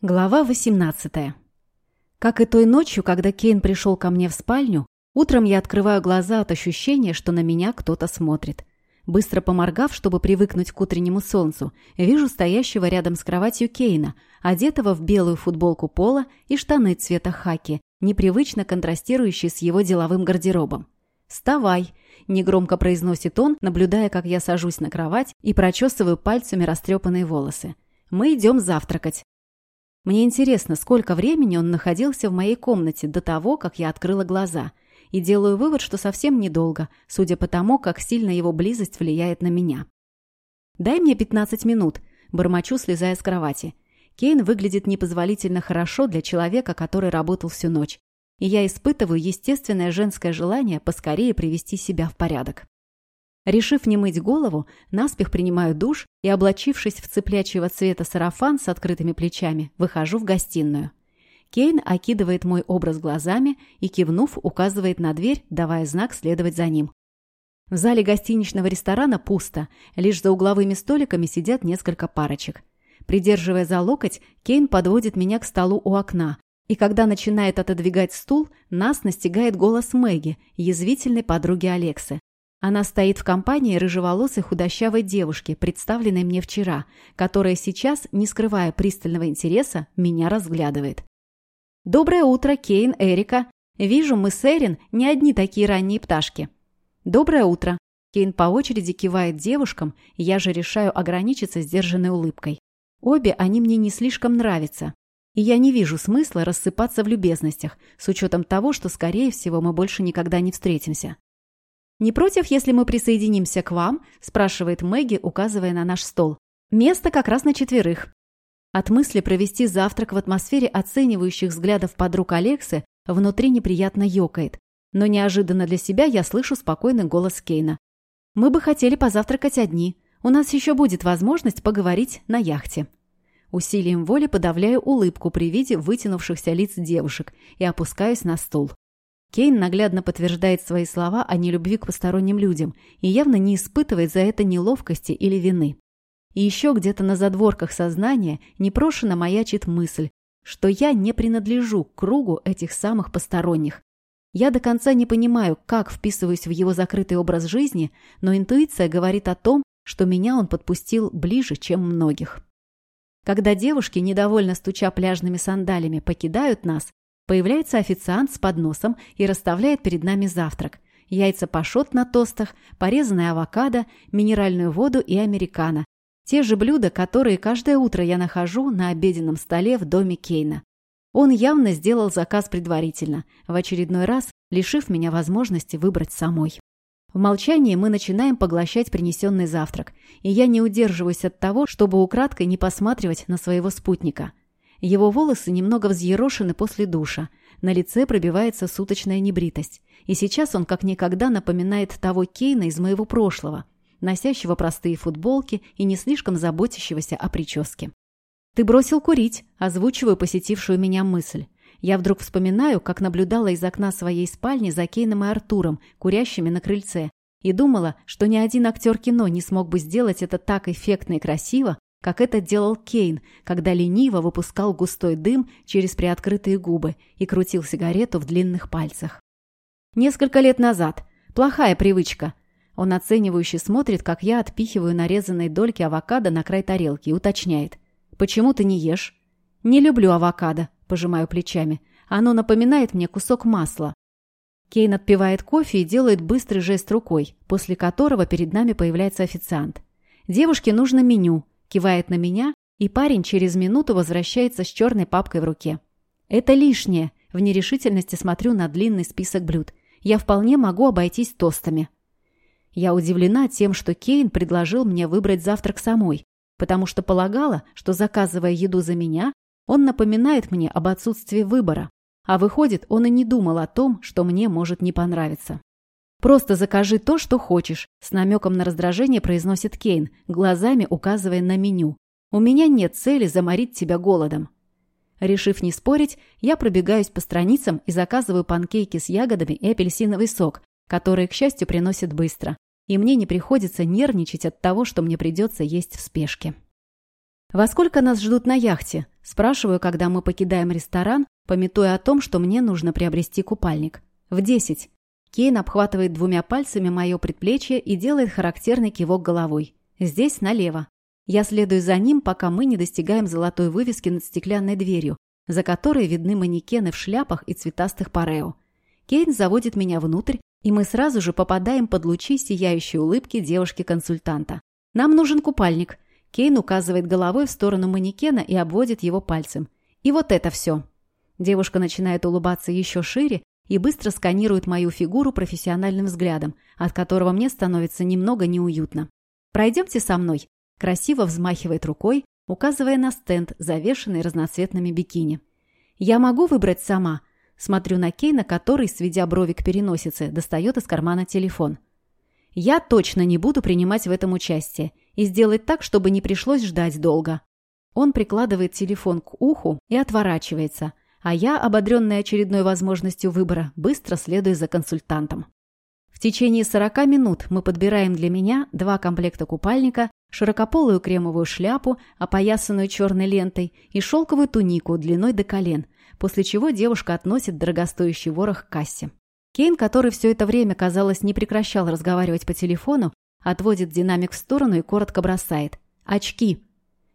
Глава 18. Как и той ночью, когда Кейн пришел ко мне в спальню, утром я открываю глаза от ощущения, что на меня кто-то смотрит. Быстро поморгав, чтобы привыкнуть к утреннему солнцу, вижу стоящего рядом с кроватью Кейна, одетого в белую футболку пола и штаны цвета хаки, непривычно контрастирующие с его деловым гардеробом. «Вставай!» – негромко произносит он, наблюдая, как я сажусь на кровать и прочесываю пальцами растрепанные волосы. «Мы идем завтракать. Мне интересно, сколько времени он находился в моей комнате до того, как я открыла глаза. И делаю вывод, что совсем недолго, судя по тому, как сильно его близость влияет на меня. «Дай мне 15 минут», – бормочу, слезая с кровати. Кейн выглядит непозволительно хорошо для человека, который работал всю ночь. И я испытываю естественное женское желание поскорее привести себя в порядок. Решив не мыть голову, наспех принимаю душ и, облачившись в цыплячьего цвета сарафан с открытыми плечами, выхожу в гостиную. Кейн окидывает мой образ глазами и, кивнув, указывает на дверь, давая знак следовать за ним. В зале гостиничного ресторана пусто, лишь за угловыми столиками сидят несколько парочек. Придерживая за локоть, Кейн подводит меня к столу у окна, и когда начинает отодвигать стул, нас настигает голос Мэгги, язвительной подруги Алексы. Она стоит в компании рыжеволосой худощавой девушки, представленной мне вчера, которая сейчас, не скрывая пристального интереса, меня разглядывает. «Доброе утро, Кейн, Эрика. Вижу, мы с Эрин не одни такие ранние пташки». «Доброе утро». Кейн по очереди кивает девушкам, я же решаю ограничиться сдержанной улыбкой. Обе они мне не слишком нравятся. И я не вижу смысла рассыпаться в любезностях, с учетом того, что, скорее всего, мы больше никогда не встретимся. «Не против, если мы присоединимся к вам?» – спрашивает Мэгги, указывая на наш стол. «Место как раз на четверых». От мысли провести завтрак в атмосфере оценивающих взглядов подруг Алексы внутри неприятно ёкает. Но неожиданно для себя я слышу спокойный голос Кейна. «Мы бы хотели позавтракать одни. У нас еще будет возможность поговорить на яхте». Усилием воли подавляю улыбку при виде вытянувшихся лиц девушек и опускаюсь на стул. Кейн наглядно подтверждает свои слова о нелюбви к посторонним людям и явно не испытывает за это неловкости или вины. И еще где-то на задворках сознания непрошено маячит мысль, что я не принадлежу к кругу этих самых посторонних. Я до конца не понимаю, как вписываюсь в его закрытый образ жизни, но интуиция говорит о том, что меня он подпустил ближе, чем многих. Когда девушки, недовольно стуча пляжными сандалями, покидают нас, Появляется официант с подносом и расставляет перед нами завтрак. Яйца пашот на тостах, порезанное авокадо, минеральную воду и американо. Те же блюда, которые каждое утро я нахожу на обеденном столе в доме Кейна. Он явно сделал заказ предварительно, в очередной раз лишив меня возможности выбрать самой. В молчании мы начинаем поглощать принесенный завтрак, и я не удерживаюсь от того, чтобы украдкой не посматривать на своего спутника. Его волосы немного взъерошены после душа. На лице пробивается суточная небритость. И сейчас он как никогда напоминает того Кейна из моего прошлого, носящего простые футболки и не слишком заботящегося о прическе. «Ты бросил курить», – озвучиваю посетившую меня мысль. Я вдруг вспоминаю, как наблюдала из окна своей спальни за Кейном и Артуром, курящими на крыльце, и думала, что ни один актер кино не смог бы сделать это так эффектно и красиво, как это делал Кейн, когда лениво выпускал густой дым через приоткрытые губы и крутил сигарету в длинных пальцах. Несколько лет назад. Плохая привычка. Он оценивающе смотрит, как я отпихиваю нарезанные дольки авокадо на край тарелки и уточняет. «Почему ты не ешь?» «Не люблю авокадо», – пожимаю плечами. «Оно напоминает мне кусок масла». Кейн отпивает кофе и делает быстрый жест рукой, после которого перед нами появляется официант. Девушке нужно меню – Кивает на меня, и парень через минуту возвращается с черной папкой в руке. «Это лишнее», – в нерешительности смотрю на длинный список блюд. «Я вполне могу обойтись тостами». Я удивлена тем, что Кейн предложил мне выбрать завтрак самой, потому что полагала, что, заказывая еду за меня, он напоминает мне об отсутствии выбора. А выходит, он и не думал о том, что мне может не понравиться. «Просто закажи то, что хочешь», – с намеком на раздражение произносит Кейн, глазами указывая на меню. «У меня нет цели заморить тебя голодом». Решив не спорить, я пробегаюсь по страницам и заказываю панкейки с ягодами и апельсиновый сок, которые, к счастью, приносят быстро. И мне не приходится нервничать от того, что мне придется есть в спешке. «Во сколько нас ждут на яхте?» Спрашиваю, когда мы покидаем ресторан, пометуя о том, что мне нужно приобрести купальник. «В десять». Кейн обхватывает двумя пальцами мое предплечье и делает характерный кивок головой. «Здесь налево». Я следую за ним, пока мы не достигаем золотой вывески над стеклянной дверью, за которой видны манекены в шляпах и цветастых парео. Кейн заводит меня внутрь, и мы сразу же попадаем под лучи сияющей улыбки девушки-консультанта. «Нам нужен купальник». Кейн указывает головой в сторону манекена и обводит его пальцем. «И вот это все». Девушка начинает улыбаться еще шире и быстро сканирует мою фигуру профессиональным взглядом, от которого мне становится немного неуютно. «Пройдемте со мной», Красиво взмахивает рукой, указывая на стенд, завешенный разноцветными бикини. «Я могу выбрать сама?» Смотрю на Кейна, который, сведя брови к переносице, достает из кармана телефон. «Я точно не буду принимать в этом участие и сделать так, чтобы не пришлось ждать долго». Он прикладывает телефон к уху и отворачивается, а я, ободренная очередной возможностью выбора, быстро следую за консультантом. В течение 40 минут мы подбираем для меня два комплекта купальника, широкополую кремовую шляпу, опоясанную черной лентой, и шелковую тунику длиной до колен, после чего девушка относит дорогостоящий ворох к кассе. Кейн, который все это время, казалось, не прекращал разговаривать по телефону, отводит динамик в сторону и коротко бросает «Очки!»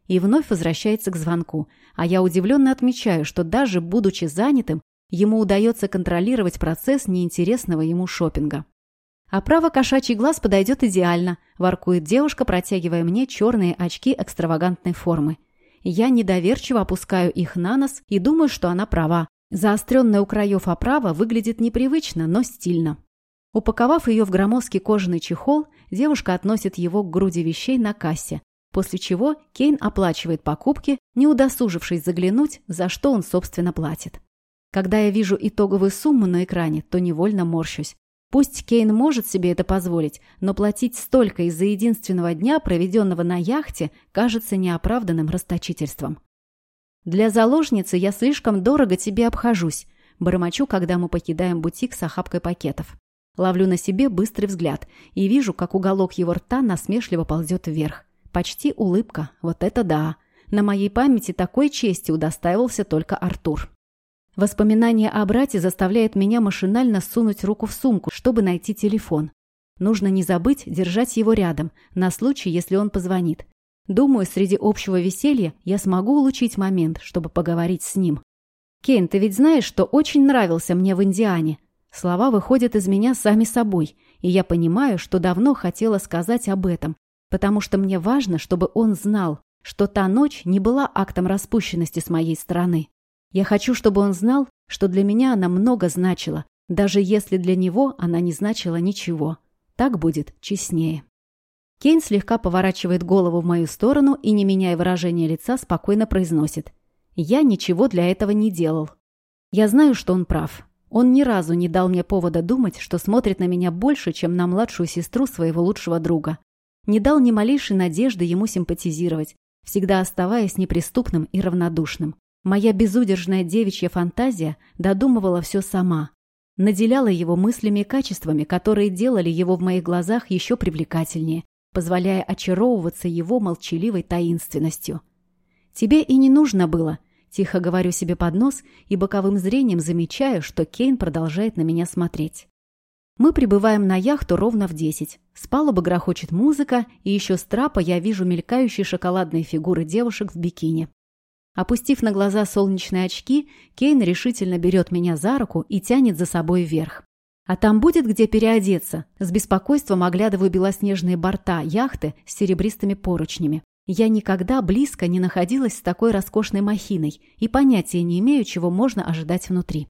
И вновь возвращается к звонку, а я удивленно отмечаю, что даже будучи занятым, ему удается контролировать процесс неинтересного ему шопинга. А право кошачий глаз подойдет идеально, воркует девушка, протягивая мне черные очки экстравагантной формы. Я недоверчиво опускаю их на нос и думаю, что она права. Заостренная у краев оправа выглядит непривычно, но стильно. Упаковав ее в громоздкий кожаный чехол, девушка относит его к груди вещей на кассе, после чего Кейн оплачивает покупки, не удосужившись заглянуть, за что он, собственно, платит. Когда я вижу итоговую сумму на экране, то невольно морщусь. Пусть Кейн может себе это позволить, но платить столько из-за единственного дня, проведенного на яхте, кажется неоправданным расточительством. «Для заложницы я слишком дорого тебе обхожусь», бормочу, когда мы покидаем бутик с охапкой пакетов. Ловлю на себе быстрый взгляд и вижу, как уголок его рта насмешливо ползет вверх. Почти улыбка. Вот это да! На моей памяти такой чести удостаивался только Артур. Воспоминание о брате заставляет меня машинально сунуть руку в сумку, чтобы найти телефон. Нужно не забыть держать его рядом, на случай, если он позвонит. Думаю, среди общего веселья я смогу улучшить момент, чтобы поговорить с ним. «Кейн, ты ведь знаешь, что очень нравился мне в Индиане?» Слова выходят из меня сами собой, и я понимаю, что давно хотела сказать об этом, потому что мне важно, чтобы он знал, что та ночь не была актом распущенности с моей стороны. Я хочу, чтобы он знал, что для меня она много значила, даже если для него она не значила ничего. Так будет честнее. Кейн слегка поворачивает голову в мою сторону и, не меняя выражения лица, спокойно произносит. «Я ничего для этого не делал». Я знаю, что он прав. Он ни разу не дал мне повода думать, что смотрит на меня больше, чем на младшую сестру своего лучшего друга. Не дал ни малейшей надежды ему симпатизировать, всегда оставаясь неприступным и равнодушным. Моя безудержная девичья фантазия додумывала все сама. Наделяла его мыслями и качествами, которые делали его в моих глазах еще привлекательнее, позволяя очаровываться его молчаливой таинственностью. «Тебе и не нужно было», – тихо говорю себе под нос и боковым зрением замечаю, что Кейн продолжает на меня смотреть. Мы прибываем на яхту ровно в десять. С палубы грохочет музыка, и еще с трапа я вижу мелькающие шоколадные фигуры девушек в бикини. Опустив на глаза солнечные очки, Кейн решительно берет меня за руку и тянет за собой вверх. А там будет где переодеться. С беспокойством оглядываю белоснежные борта яхты с серебристыми поручнями. Я никогда близко не находилась с такой роскошной махиной и понятия не имею, чего можно ожидать внутри.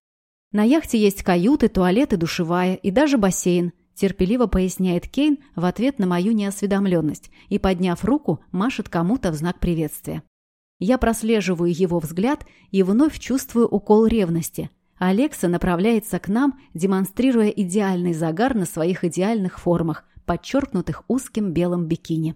На яхте есть каюты, туалеты, душевая и даже бассейн, терпеливо поясняет Кейн в ответ на мою неосведомленность и, подняв руку, машет кому-то в знак приветствия. Я прослеживаю его взгляд и вновь чувствую укол ревности. Алекса направляется к нам, демонстрируя идеальный загар на своих идеальных формах, подчеркнутых узким белым бикини.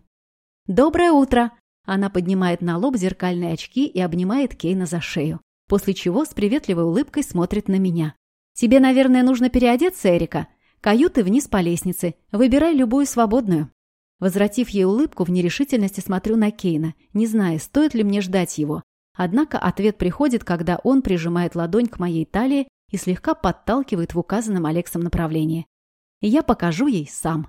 «Доброе утро!» Она поднимает на лоб зеркальные очки и обнимает Кейна за шею, после чего с приветливой улыбкой смотрит на меня. «Тебе, наверное, нужно переодеться, Эрика? Каюты вниз по лестнице. Выбирай любую свободную». Возвратив ей улыбку, в нерешительности смотрю на Кейна, не зная, стоит ли мне ждать его. Однако ответ приходит, когда он прижимает ладонь к моей талии и слегка подталкивает в указанном Алексом направлении. Я покажу ей сам.